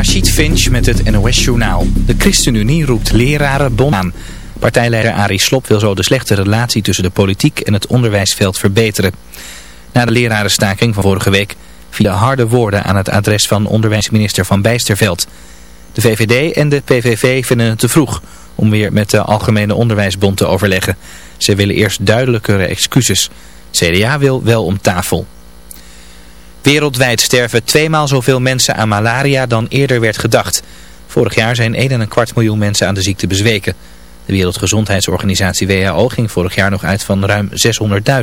Rachid Finch met het NOS-journaal. De ChristenUnie roept leraren bon aan. Partijleider Arie Slob wil zo de slechte relatie tussen de politiek en het onderwijsveld verbeteren. Na de lerarenstaking van vorige week vielen harde woorden aan het adres van onderwijsminister Van Bijsterveld. De VVD en de PVV vinden het te vroeg om weer met de Algemene Onderwijsbond te overleggen. Ze willen eerst duidelijkere excuses. CDA wil wel om tafel. Wereldwijd sterven tweemaal zoveel mensen aan malaria dan eerder werd gedacht. Vorig jaar zijn 1,25 miljoen mensen aan de ziekte bezweken. De Wereldgezondheidsorganisatie WHO ging vorig jaar nog uit van ruim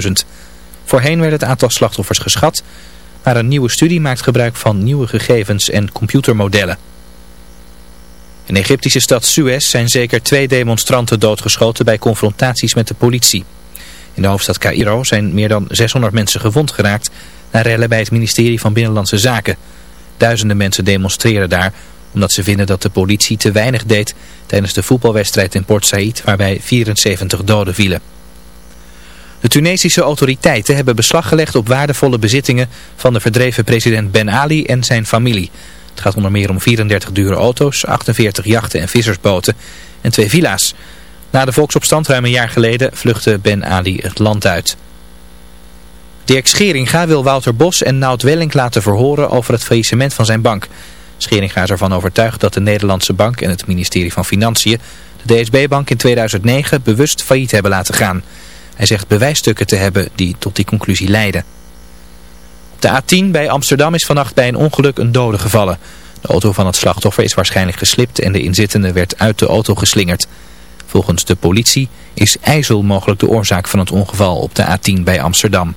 600.000. Voorheen werd het aantal slachtoffers geschat, maar een nieuwe studie maakt gebruik van nieuwe gegevens en computermodellen. In de Egyptische stad Suez zijn zeker twee demonstranten doodgeschoten bij confrontaties met de politie. In de hoofdstad Cairo zijn meer dan 600 mensen gewond geraakt na rellen bij het ministerie van Binnenlandse Zaken. Duizenden mensen demonstreren daar omdat ze vinden dat de politie te weinig deed tijdens de voetbalwedstrijd in Port Said waarbij 74 doden vielen. De Tunesische autoriteiten hebben beslag gelegd op waardevolle bezittingen van de verdreven president Ben Ali en zijn familie. Het gaat onder meer om 34 dure auto's, 48 jachten en vissersboten en twee villa's. Na de volksopstand ruim een jaar geleden vluchtte Ben Ali het land uit. Dirk Scheringa wil Wouter Bos en Nout Welling laten verhoren over het faillissement van zijn bank. Scheringa is ervan overtuigd dat de Nederlandse bank en het ministerie van Financiën de DSB-bank in 2009 bewust failliet hebben laten gaan. Hij zegt bewijsstukken te hebben die tot die conclusie leiden. De A10 bij Amsterdam is vannacht bij een ongeluk een dode gevallen. De auto van het slachtoffer is waarschijnlijk geslipt en de inzittende werd uit de auto geslingerd. Volgens de politie is ijzel mogelijk de oorzaak van het ongeval op de A10 bij Amsterdam.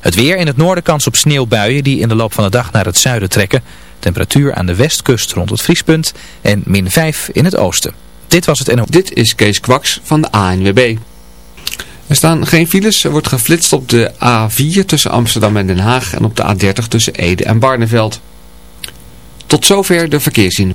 Het weer in het noorden kans op sneeuwbuien die in de loop van de dag naar het zuiden trekken. Temperatuur aan de westkust rond het vriespunt en min 5 in het oosten. Dit was het NO. Dit is Kees Kwaks van de ANWB. Er staan geen files. Er wordt geflitst op de A4 tussen Amsterdam en Den Haag en op de A30 tussen Ede en Barneveld. Tot zover de verkeerszien.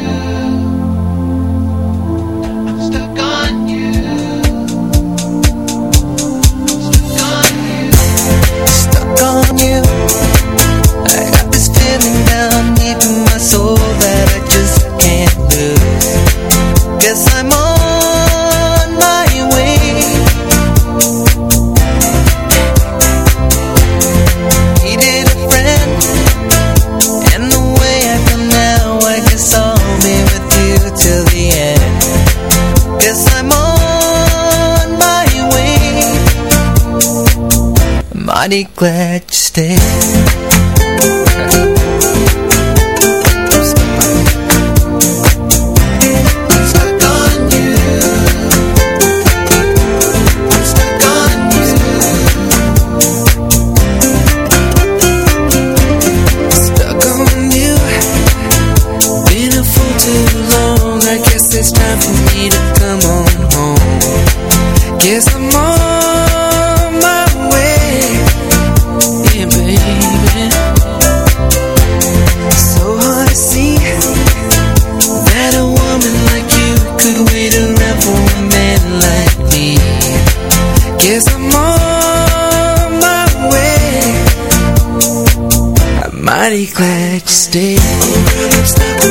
Stay on you. Been a fool too long. I guess it's time for me to come on home. Guess I'm on you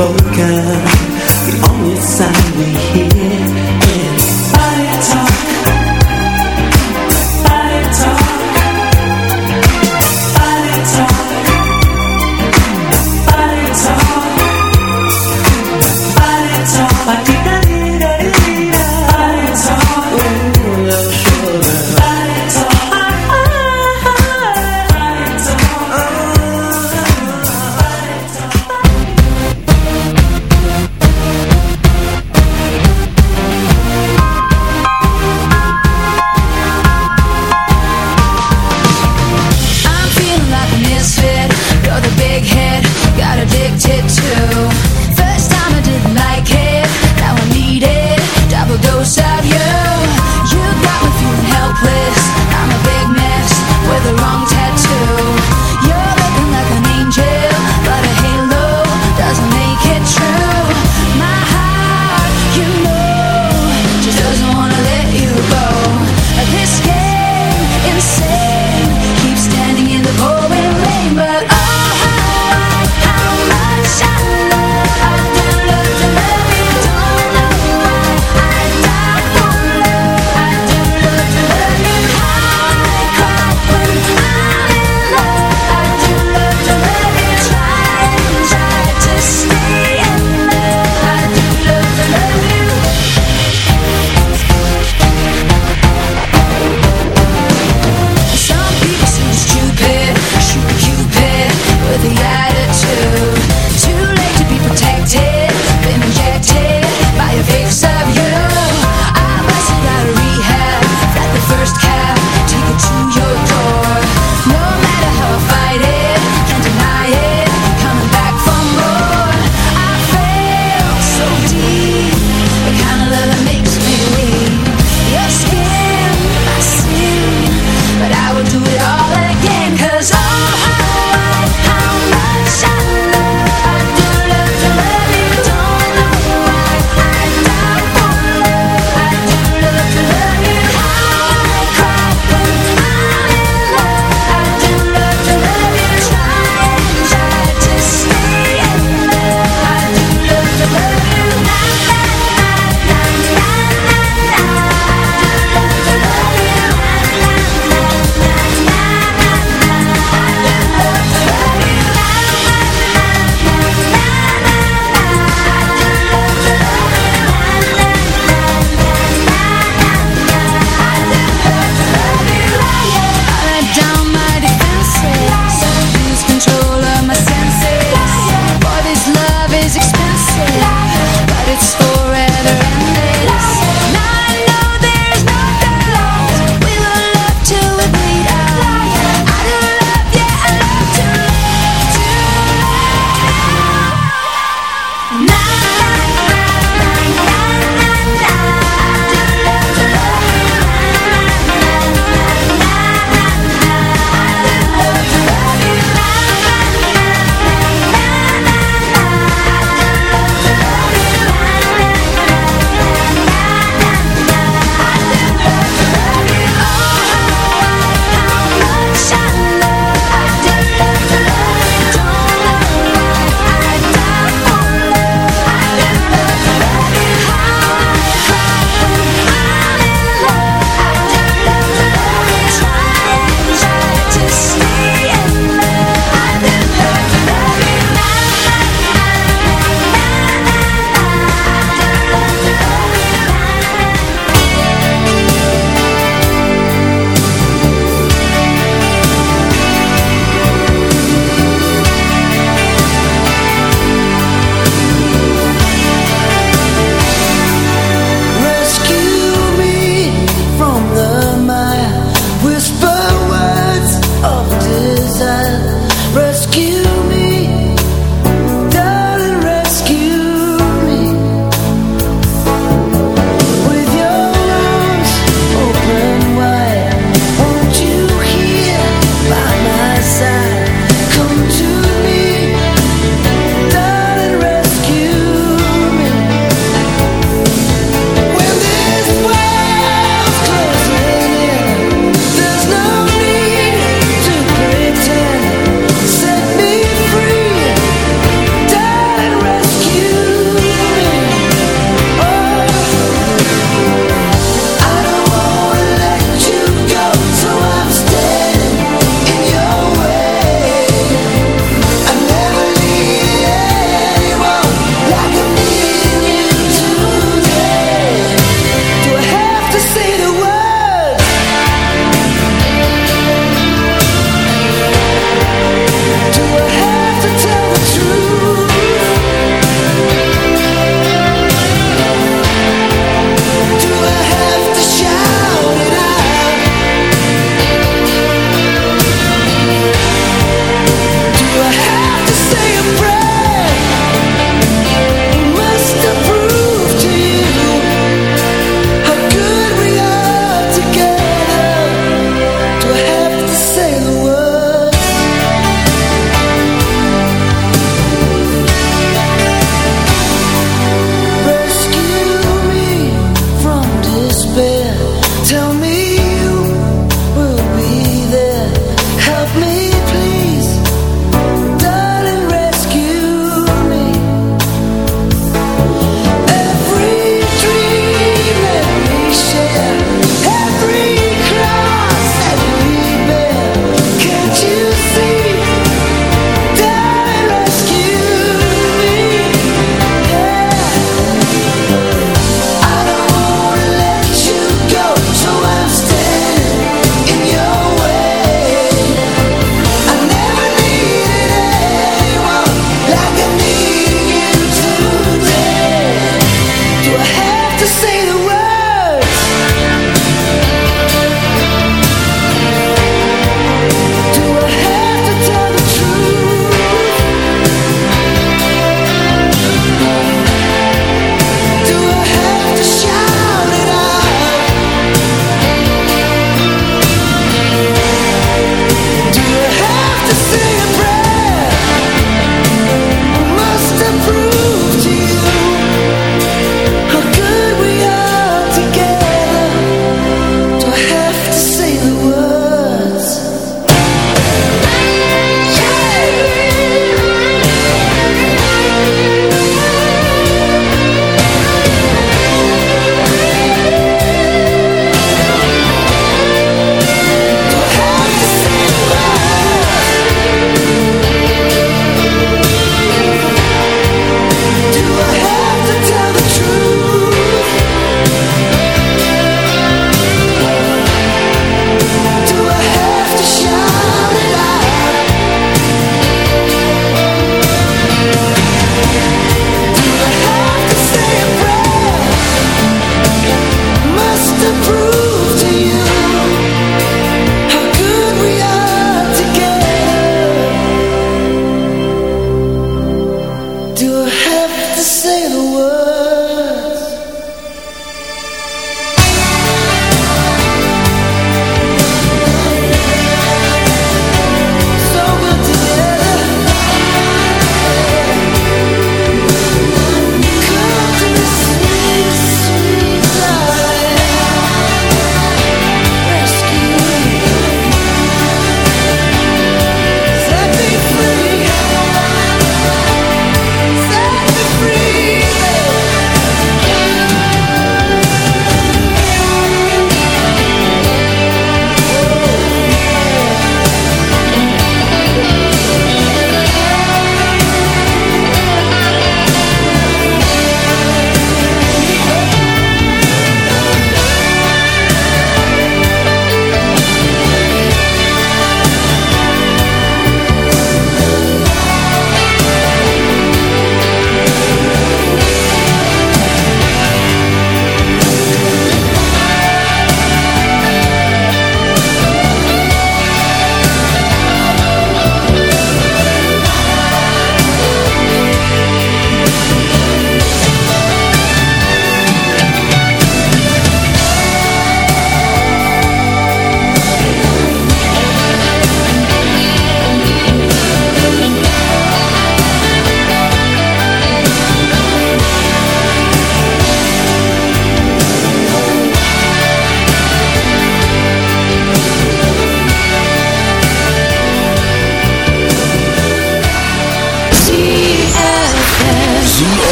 spoken,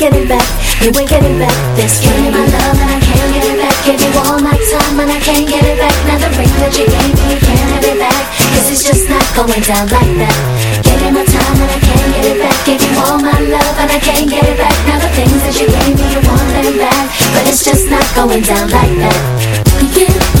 getting back, you ain't getting back this. Me my love and I can't get it back. Give you all my time and I can't get it back. Now the ring that you gave me, you can't have it back. Cause it's just not going down like that. Give me my time and I can't get it back. Give you all my love and I can't get it back. Now the things that you gave me, you want them back. But it's just not going down like that. Get,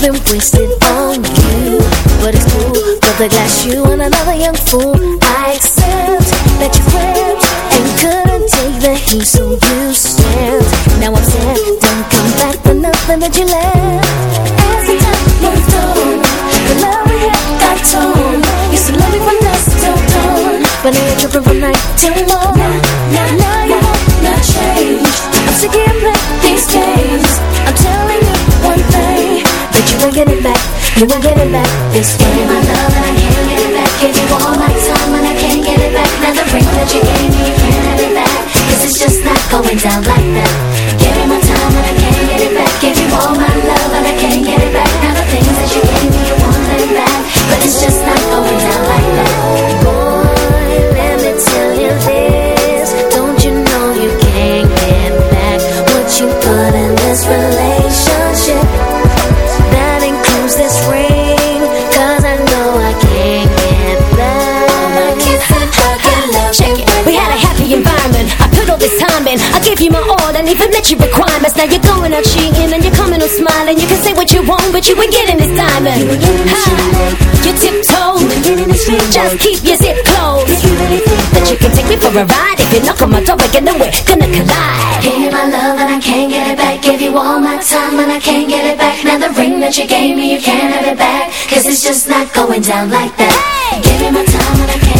been wasted on you, but it's cool. But the glass you and another young fool. I accept that you wept and couldn't take the heat, so you stand. Now I'm sad, don't come back for nothing that you left. As the time moved on, the love we had got torn. Used to love me from dusk till but now you're tripping from night till morn. Now, now now you have not changed. I'm sick of ain't getting back. You ain't getting back this way. My love and I can't get it back. Give you all my time and I can't get it back. Now the ring that you gave me, you can't have it back. Cause it's just not going down like that. I gave you my all and even met your requirements. Now you're going out cheating and you're coming out smiling. You can say what you want, but you ain't getting this diamond. Ha! You tiptoe. Just keep your zip closed. You really think That you can take me for a ride. If you knock on my door again, then we're gonna collide. Give you my love and I can't get it back. Give you all my time and I can't get it back. Now the ring that you gave me, you can't have it back. Cause it's just not going down like that. Give you my time and I can't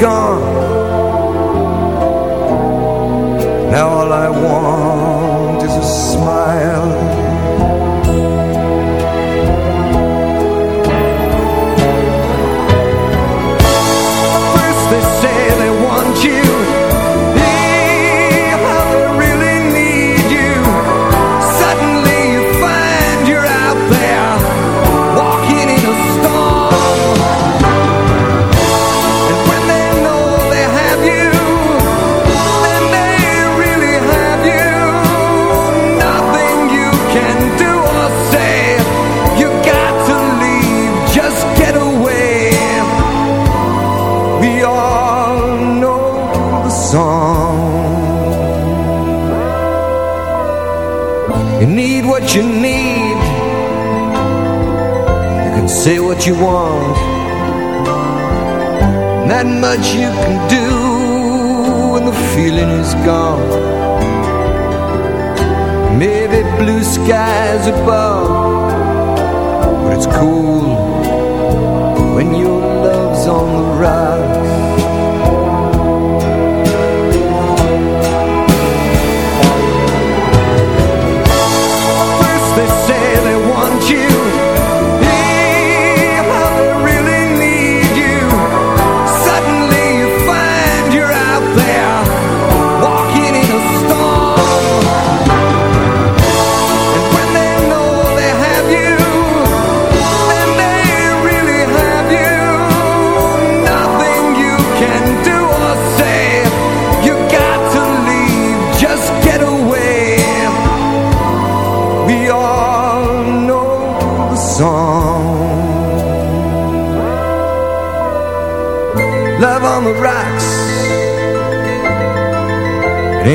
gone. much you can do when the feeling is gone. Maybe blue skies above But it's cool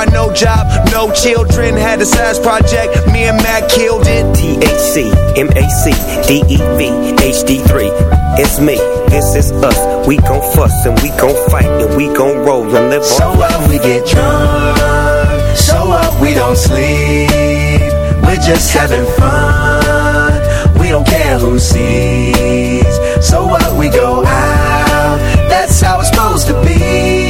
Got my own car, no job, no children. Had a size project, me and Matt killed it. THC, MAC, DEV, HD3. It's me, this is us. We gon' fuss and we gon' fight and we gon' roll and live So on. what? We get drunk. So what? We don't sleep. We're just having fun. We don't care who sees. So what? We go out. That's how it's supposed to be.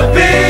To be.